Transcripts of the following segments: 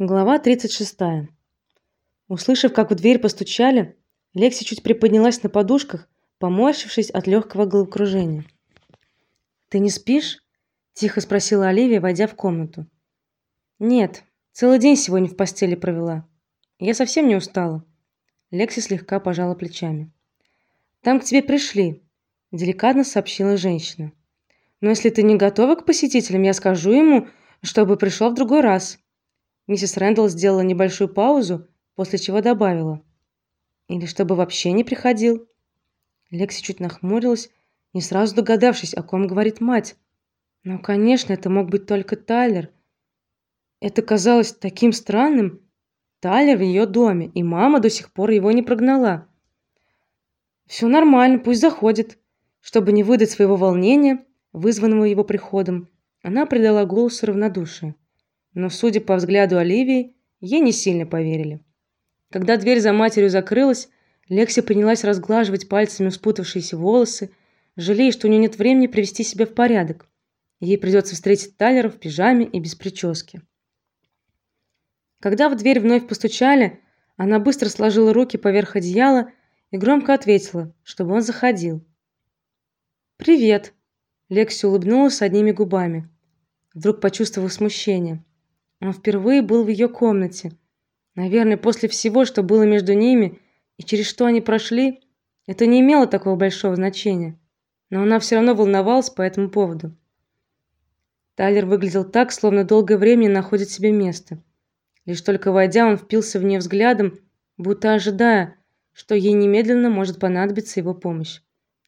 Глава 36. Услышав, как в дверь постучали, Лекси чуть приподнялась на подушках, поморщившись от легкого головокружения. "Ты не спишь?" тихо спросила Оливия, войдя в комнату. "Нет, целый день сегодня в постели провела. Я совсем не устала". Лекси слегка пожала плечами. "Там к тебе пришли", деликатно сообщила женщина. "Но если ты не готова к посетителям, я скажу ему, чтобы пришел в другой раз". Миссис Рэндалл сделала небольшую паузу, после чего добавила: "Или чтобы вообще не приходил". Лекси чуть нахмурилась, не сразу догадавшись, о ком говорит мать. Но, конечно, это мог быть только Тайлер. Это казалось таким странным. Тайлер в ее доме, и мама до сих пор его не прогнала. «Все нормально, пусть заходит. Чтобы не выдать своего волнения, вызванного его приходом, она придала голосу равнодушие но, судя по взгляду Оливии, ей не сильно поверили. Когда дверь за матерью закрылась, Лекси принялась разглаживать пальцами спутавшиеся волосы, жалея, что у нее нет времени привести себя в порядок. Ей придется встретить Тайлера в пижаме и без прически. Когда в дверь вновь постучали, она быстро сложила руки поверх одеяла и громко ответила, чтобы он заходил. Привет. Лекси улыбнулась одними губами, вдруг почувствовав смущение. Он впервые был в ее комнате. Наверное, после всего, что было между ними и через что они прошли, это не имело такого большого значения, но она все равно волновалась по этому поводу. Тайлер выглядел так, словно долгое время не находит себе места. Лишь только войдя, он впился в нее взглядом, будто ожидая, что ей немедленно может понадобиться его помощь.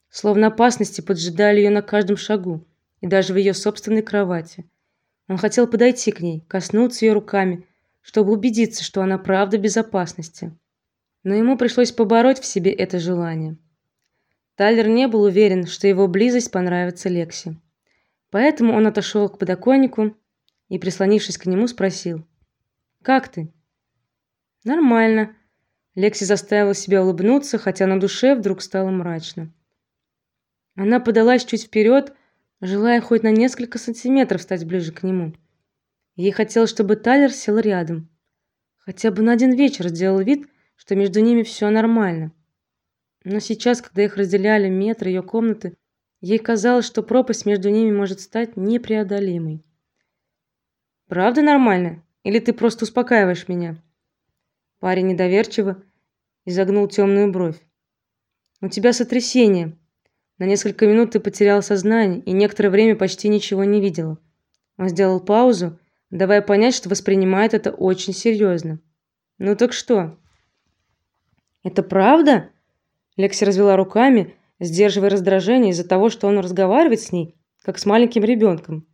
Словно опасности поджидали ее на каждом шагу и даже в ее собственной кровати. Он хотел подойти к ней, коснуться ее руками, чтобы убедиться, что она правда в безопасности. Но ему пришлось побороть в себе это желание. Тайлер не был уверен, что его близость понравится Лекси. Поэтому он отошел к подоконнику и, прислонившись к нему, спросил: "Как ты?" "Нормально". Лекси заставила себя улыбнуться, хотя на душе вдруг стало мрачно. Она подалась чуть вперед, желая хоть на несколько сантиметров стать ближе к нему. Ей хотелось, чтобы Тайлер сел рядом, хотя бы на один вечер сделал вид, что между ними все нормально. Но сейчас, когда их разделяли метр ее комнаты, ей казалось, что пропасть между ними может стать непреодолимой. Правда нормально? Или ты просто успокаиваешь меня? Парень недоверчиво изогнул темную бровь. У тебя сотрясение, на несколько минут ты потерял сознание и некоторое время почти ничего не видела. Он сделал паузу, давая понять, что воспринимает это очень серьезно. Ну так что? Это правда? Лекси развела руками, сдерживая раздражение из-за того, что он разговаривает с ней, как с маленьким ребенком.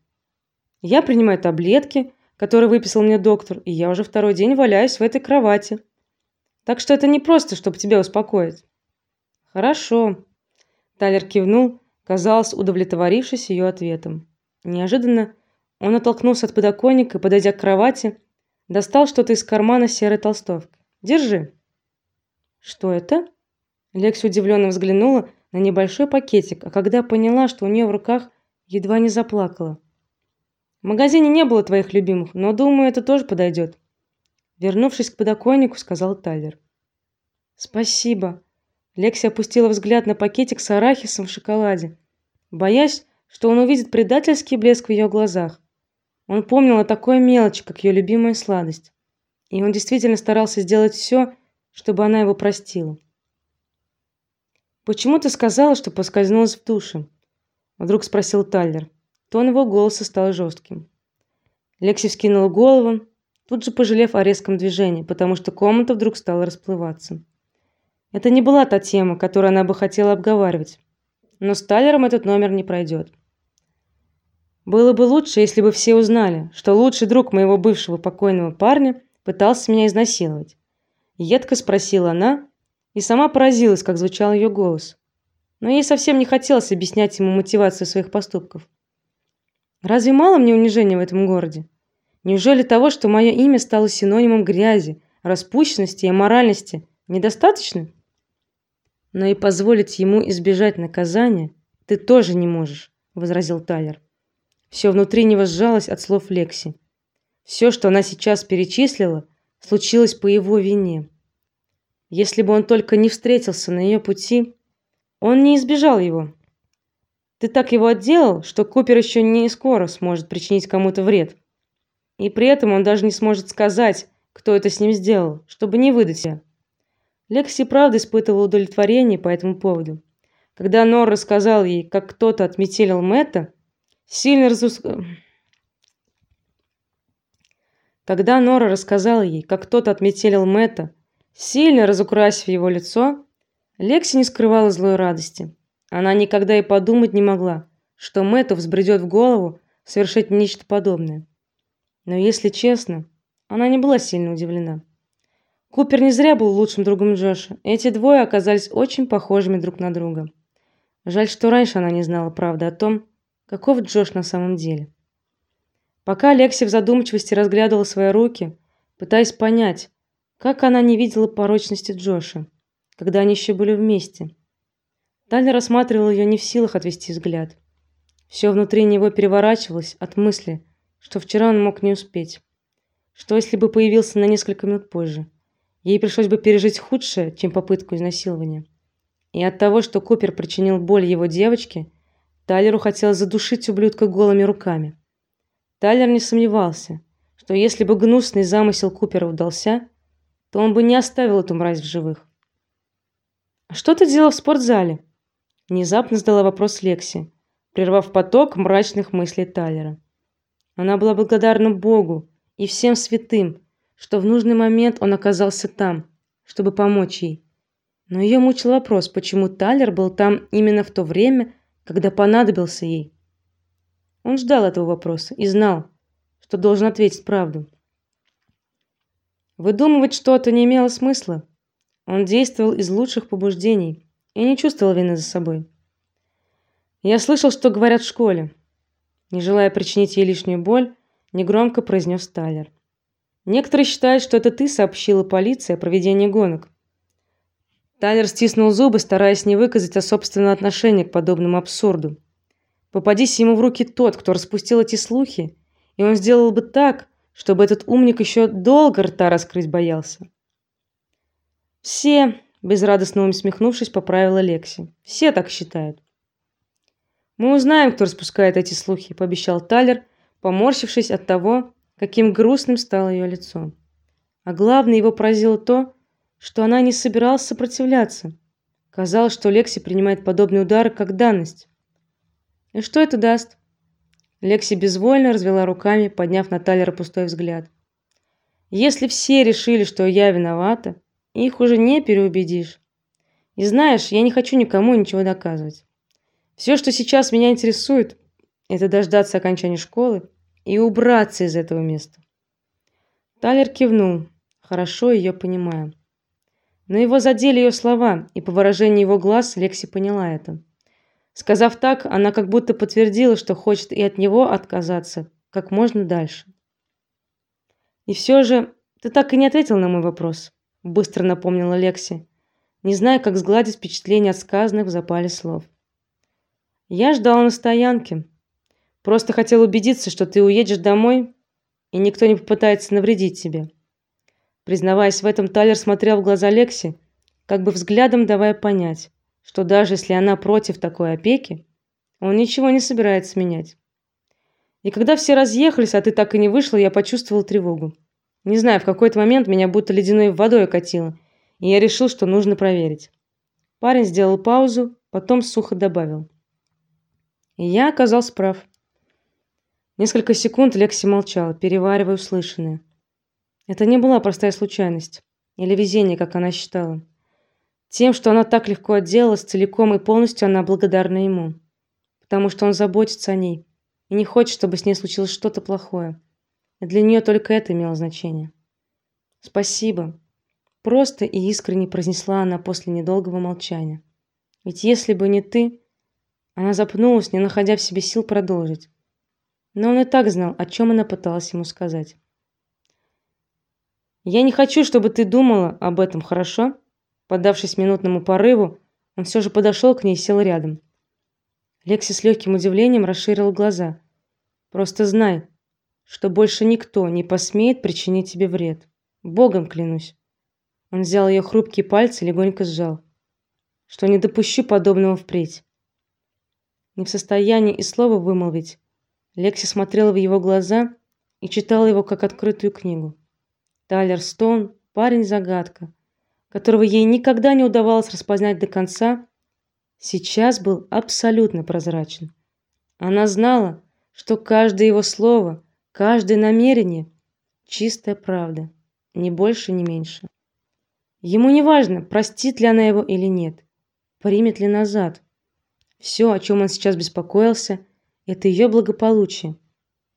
Я принимаю таблетки, которые выписал мне доктор, и я уже второй день валяюсь в этой кровати. Так что это не просто, чтобы тебя успокоить. Хорошо, Тайлер кивнул, казалось, удовлетворившись ее ответом. Неожиданно он оттолкнулся от подоконника и, подойдя к кровати, достал что-то из кармана серой толстовки. Держи. Что это? Лекси удивленно взглянула на небольшой пакетик, а когда поняла, что у нее в руках, едва не заплакала. В магазине не было твоих любимых, но думаю, это тоже подойдет. Вернувшись к подоконнику, сказал Тайлер. Спасибо. Лекси опустила взгляд на пакетик с арахисом в шоколаде, боясь, что он увидит предательский блеск в ее глазах. Он помнил о такой мелочи, как ее любимая сладость, и он действительно старался сделать все, чтобы она его простила. Почему ты сказала, что поскользнулась в душе? вдруг спросил Тайлер. Тон его голоса стал жестким. Лекси вскинула голову, тут же пожалев о резком движении, потому что комната вдруг стала расплываться. Это не была та тема, которую она бы хотела обговаривать. Но с Тайлером этот номер не пройдет. Было бы лучше, если бы все узнали, что лучший друг моего бывшего покойного парня пытался меня изнасиловать. Едко спросила она и сама поразилась, как звучал ее голос. Но ей совсем не хотелось объяснять ему мотивацию своих поступков. Разве мало мне унижения в этом городе? Неужели того, что мое имя стало синонимом грязи, распущенности и аморальности, недостаточно? Но и позволить ему избежать наказания ты тоже не можешь, возразил Тайлер. Все внутри него сжалось от слов Лекси. Все, что она сейчас перечислила, случилось по его вине. Если бы он только не встретился на ее пути, он не избежал его. Ты так его отделал, что Купер еще не скоро сможет причинить кому-то вред. И при этом он даже не сможет сказать, кто это с ним сделал, чтобы не выдать себя. Лекси правда испытывала удовлетворение по этому поводу. Когда Нор рассказал ей, как кто-то отметелил Мэтта, сильно разус... Когда Нора рассказала ей, как кто-то отметелил Мэтта, сильно разукрасив его лицо, Лекси не скрывала злой радости. Она никогда и подумать не могла, что Мэтту взбредет в голову совершить нечто подобное. Но если честно, она не была сильно удивлена. Купер не зря был лучшим другом Джоша. Эти двое оказались очень похожими друг на друга. Жаль, что раньше она не знала правды о том, каков Джош на самом деле. Пока Лекси в задумчивости разглядывала свои руки, пытаясь понять, как она не видела порочности Джоша, когда они еще были вместе. Тайлер рассматривал ее не в силах отвести взгляд. Все внутри него переворачивалось от мысли, что вчера он мог не успеть. Что если бы появился на несколько минут позже? Ей пришлось бы пережить худшее, чем попытку изнасилования. И от того, что Купер причинил боль его девочке, Тайлеру хотелось задушить ублюдка голыми руками. Тайлер не сомневался, что если бы гнусный замысел Купера удался, то он бы не оставил эту мразь в живых. А что ты делал в спортзале? внезапно задала вопрос Лекси, прервав поток мрачных мыслей Тайлера. Она была благодарна Богу и всем святым, что в нужный момент он оказался там, чтобы помочь ей. Но ее мучил вопрос, почему Тайлер был там именно в то время, когда понадобился ей. Он ждал этого вопроса и знал, что должен ответить правду. Выдумывать что-то не имело смысла. Он действовал из лучших побуждений и не чувствовал вины за собой. Я слышал, что говорят в школе. Не желая причинить ей лишнюю боль, негромко произнес Тайлер. Некоторые считают, что это ты сообщила полиции о проведении гонок. Тайлер стиснул зубы, стараясь не выказать собственного отношения к подобному абсурду. Попадись ему в руки тот, кто распустил эти слухи, и он сделал бы так, чтобы этот умник еще долго рта раскрыть боялся. Все, безрадостно усмехнувшись, поправила Лекси. Все так считают. Мы узнаем, кто распускает эти слухи, пообещал Талер, поморщившись от того, каким грустным стало ее лицо. А главное, его поразило то, что она не собиралась сопротивляться. Казалось, что Лекси принимает подобные удары как данность. И что это даст? Лекси безвольно развела руками, подняв на Талера пустой взгляд. Если все решили, что я виновата, их уже не переубедишь. И знаешь, я не хочу никому ничего доказывать. Все, что сейчас меня интересует, это дождаться окончания школы и убраться из этого места. Талер кивнул, хорошо ее понимая. Но его задели ее слова, и по выражению его глаз Лекси поняла это. Сказав так, она как будто подтвердила, что хочет и от него отказаться как можно дальше. И все же ты так и не ответил на мой вопрос, быстро напомнила Лекси, не зная, как сгладить впечатление от сказанных в запале слов. Я ждала на стоянке. Просто хотел убедиться, что ты уедешь домой и никто не попытается навредить тебе. Признаваясь в этом, Талер смотрел в глаза Лекси, как бы взглядом давая понять, что даже если она против такой опеки, он ничего не собирается менять. И когда все разъехались, а ты так и не вышла, я почувствовал тревогу. Не знаю, в какой-то момент меня будто ледяной водой окатило, и я решил, что нужно проверить. Парень сделал паузу, потом сухо добавил: "И я оказался прав". Несколько секунд Лекси молчала, переваривая услышанное. Это не была простая случайность или везение, как она считала. Тем, что она так легко отделалась целиком и полностью, она благодарна ему, потому что он заботится о ней и не хочет, чтобы с ней случилось что-то плохое. И для нее только это имело значение. Спасибо, просто и искренне произнесла она после недолгого молчания. Ведь если бы не ты, она запнулась, не находя в себе сил продолжить. Но он и так знал, о чем она пыталась ему сказать. Я не хочу, чтобы ты думала об этом, хорошо? Поддавшись минутному порыву, он все же подошел к ней и сел рядом. Лекси с легким удивлением расширила глаза. Просто знай, что больше никто не посмеет причинить тебе вред. Богом клянусь. Он взял ее хрупкие пальцы и легонько сжал. Что не допущу подобного впредь. Не в состоянии и слова вымолвить, Лекси смотрела в его глаза и читала его как открытую книгу. Тайлер Стоун парень-загадка, которого ей никогда не удавалось распознать до конца, сейчас был абсолютно прозрачен. Она знала, что каждое его слово, каждое намерение чистая правда, ни больше, ни меньше. Ему не важно, простит ли она его или нет, примет ли назад. Все, о чем он сейчас беспокоился, это ее благополучие,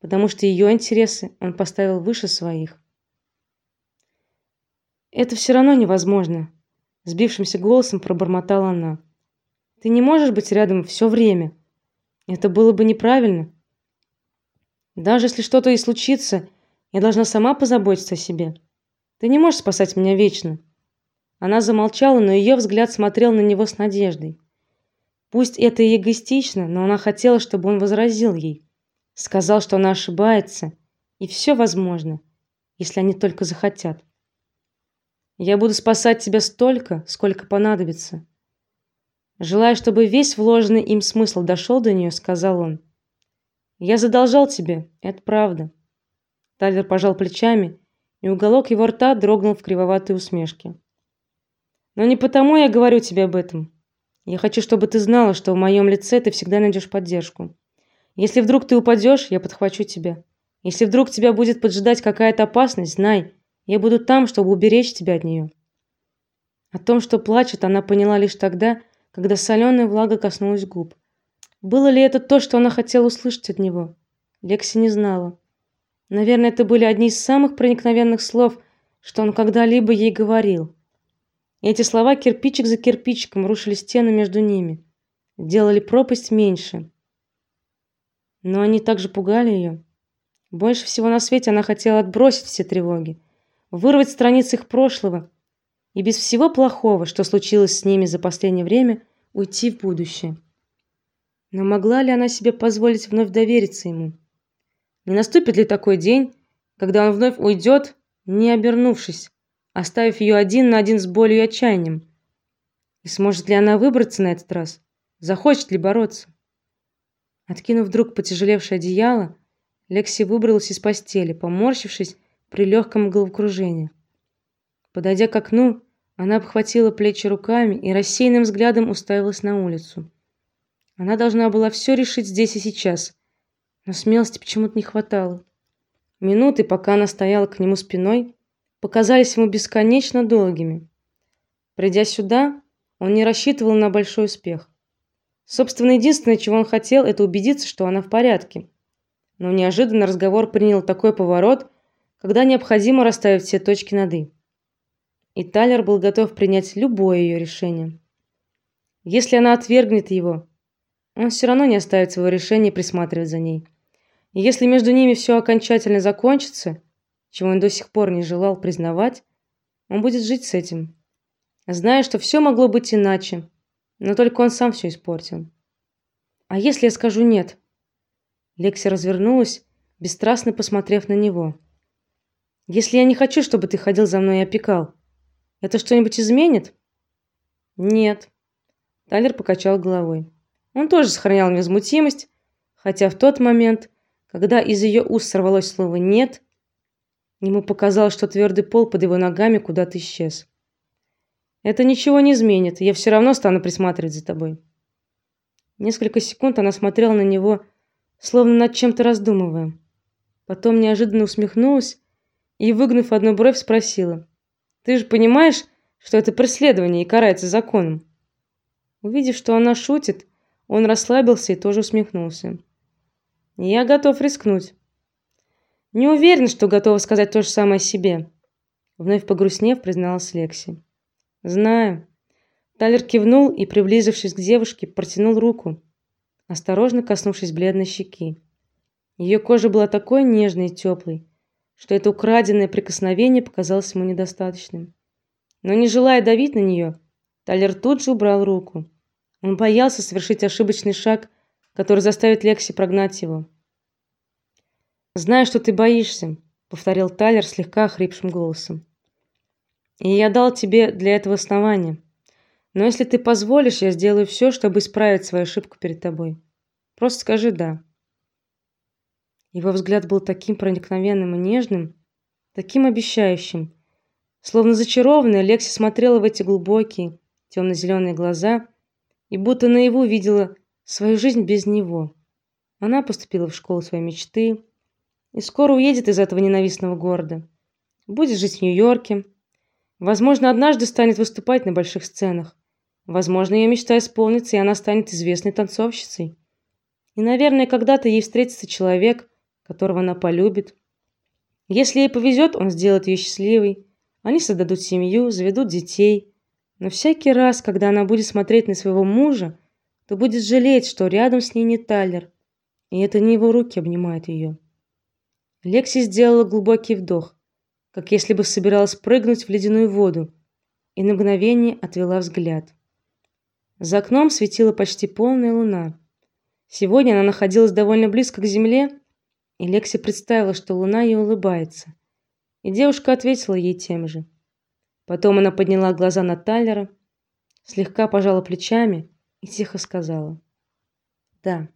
потому что ее интересы он поставил выше своих. Это все равно невозможно, сбившимся голосом пробормотала она. Ты не можешь быть рядом все время. Это было бы неправильно. Даже если что-то и случится, я должна сама позаботиться о себе. Ты не можешь спасать меня вечно. Она замолчала, но ее взгляд смотрел на него с надеждой. Пусть это и эгоистично, но она хотела, чтобы он возразил ей, сказал, что она ошибается, и все возможно, если они только захотят. Я буду спасать тебя столько, сколько понадобится. Желая, чтобы весь вложенный им смысл дошел до нее, сказал он: "Я задолжал тебе, это правда". Тайлер пожал плечами, и уголок его рта дрогнул в кривоватой усмешке. "Но не потому я говорю тебе об этом. Я хочу, чтобы ты знала, что в моем лице ты всегда найдешь поддержку. Если вдруг ты упадешь, я подхвачу тебя. Если вдруг тебя будет поджидать какая-то опасность, знай, я буду там, чтобы уберечь тебя от нее. О том, что плачет, она поняла лишь тогда, когда соленая влага коснулась губ. Было ли это то, что она хотела услышать от него? Лекси не знала. Наверное, это были одни из самых проникновенных слов, что он когда-либо ей говорил. И эти слова кирпичик за кирпичиком рушили стены между ними, делали пропасть меньше. Но они также пугали ее. Больше всего на свете она хотела отбросить все тревоги, вырвать страницы их прошлого и без всего плохого, что случилось с ними за последнее время, уйти в будущее. Но могла ли она себе позволить вновь довериться ему? Не наступит ли такой день, когда он вновь уйдет, не обернувшись, оставив ее один на один с болью и отчаянием? И сможет ли она выбраться на этот раз? Захочет ли бороться? Откинув вдруг потяжелевшее одеяло, Лекси выбралась из постели, поморщившись при легком головокружении. Подойдя к окну, она обхватила плечи руками и рассеянным взглядом уставилась на улицу. Она должна была все решить здесь и сейчас, но смелости почему-то не хватало. Минуты, пока она стояла к нему спиной, показались ему бесконечно долгими. Придя сюда, он не рассчитывал на большой успех. Собственно, единственное, чего он хотел, это убедиться, что она в порядке. Но неожиданно разговор принял такой поворот, когда необходимо расставить все точки над и. И Тайлер был готов принять любое ее решение. Если она отвергнет его, он все равно не оставит своего решения присматривать за ней. И если между ними все окончательно закончится, чего он до сих пор не желал признавать, он будет жить с этим, зная, что все могло быть иначе, но только он сам все испортил. А если я скажу нет? Лекси развернулась, бесстрастно посмотрев на него. Если я не хочу, чтобы ты ходил за мной и опекал, это что-нибудь изменит? Нет. Тайлер покачал головой. Он тоже сохранял невозмутимость, хотя в тот момент, когда из ее уст сорвалось слово нет, ему показалось, что твердый пол под его ногами куда-то исчез. Это ничего не изменит. Я все равно стану присматривать за тобой. Несколько секунд она смотрела на него, словно над чем-то раздумывая. Потом неожиданно усмехнулась и, выгнув одну бровь, спросила: "Ты же понимаешь, что это преследование и карается законом?" Увидев, что она шутит, он расслабился и тоже усмехнулся. "Я готов рискнуть. Не уверен, что готова сказать то же самое себе", вновь погрустнев, призналась Лекси. "Знаю". Талер кивнул и, приблизившись к девушке, протянул руку, осторожно коснувшись бледной щеки. Ее кожа была такой нежной и теплой, что это украденное прикосновение показалось ему недостаточным. Но не желая давить на нее, Талер тут же убрал руку. Он боялся совершить ошибочный шаг, который заставит Лекси прогнать его. Знаю, что ты боишься, повторил Тайлер слегка хрипшим голосом. И я дал тебе для этого основания. Но если ты позволишь, я сделаю все, чтобы исправить свою ошибку перед тобой. Просто скажи да. Его взгляд был таким проникновенным и нежным, таким обещающим. Словно зачарованная, Лекси смотрела в эти глубокие темно зеленые глаза и будто наяву видела свою жизнь без него. Она поступила в школу своей мечты и скоро уедет из этого ненавистного города. Будет жить в Нью-Йорке. Возможно, однажды станет выступать на больших сценах. Возможно, ее мечта исполнится, и она станет известной танцовщицей. И, наверное, когда-то ей встретится человек, которого она полюбит. Если ей повезет, он сделает ее счастливой. Они создадут семью, заведут детей. Но всякий раз, когда она будет смотреть на своего мужа, то будет жалеть, что рядом с ней не Тайлер, и это не его руки обнимают ее. Лекси сделала глубокий вдох, как если бы собиралась прыгнуть в ледяную воду, и на мгновение отвела взгляд. За окном светила почти полная луна. Сегодня она находилась довольно близко к земле, и Лекси представила, что луна ей улыбается. И девушка ответила ей тем же. Потом она подняла глаза на Тайлера, слегка пожала плечами и тихо сказала: "Да".